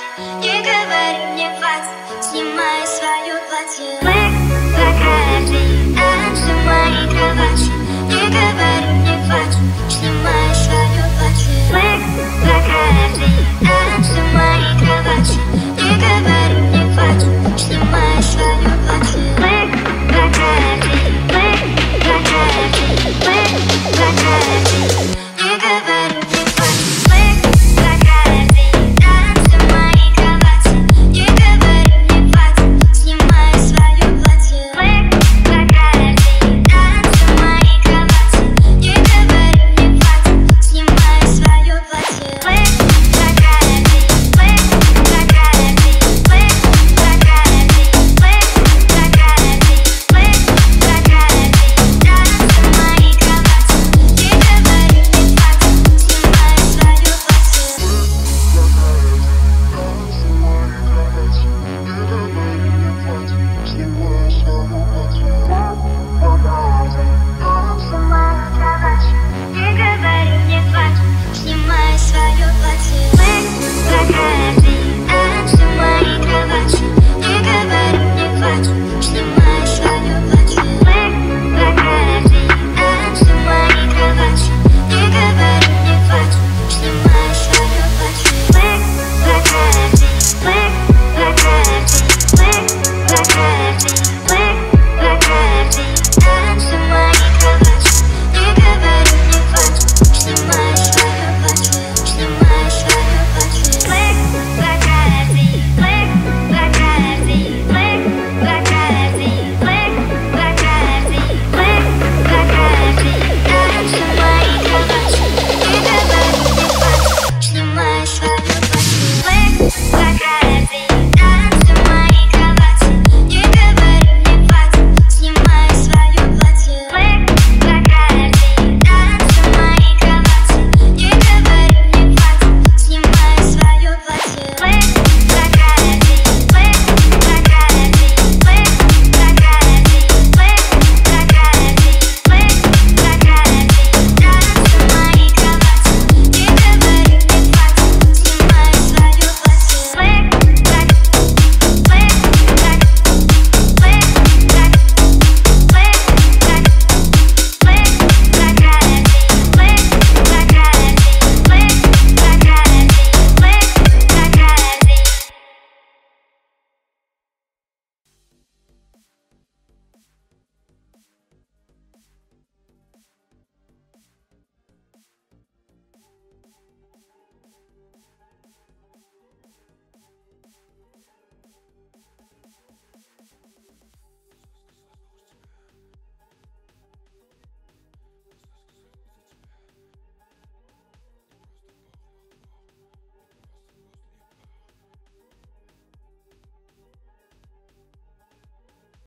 Yeah.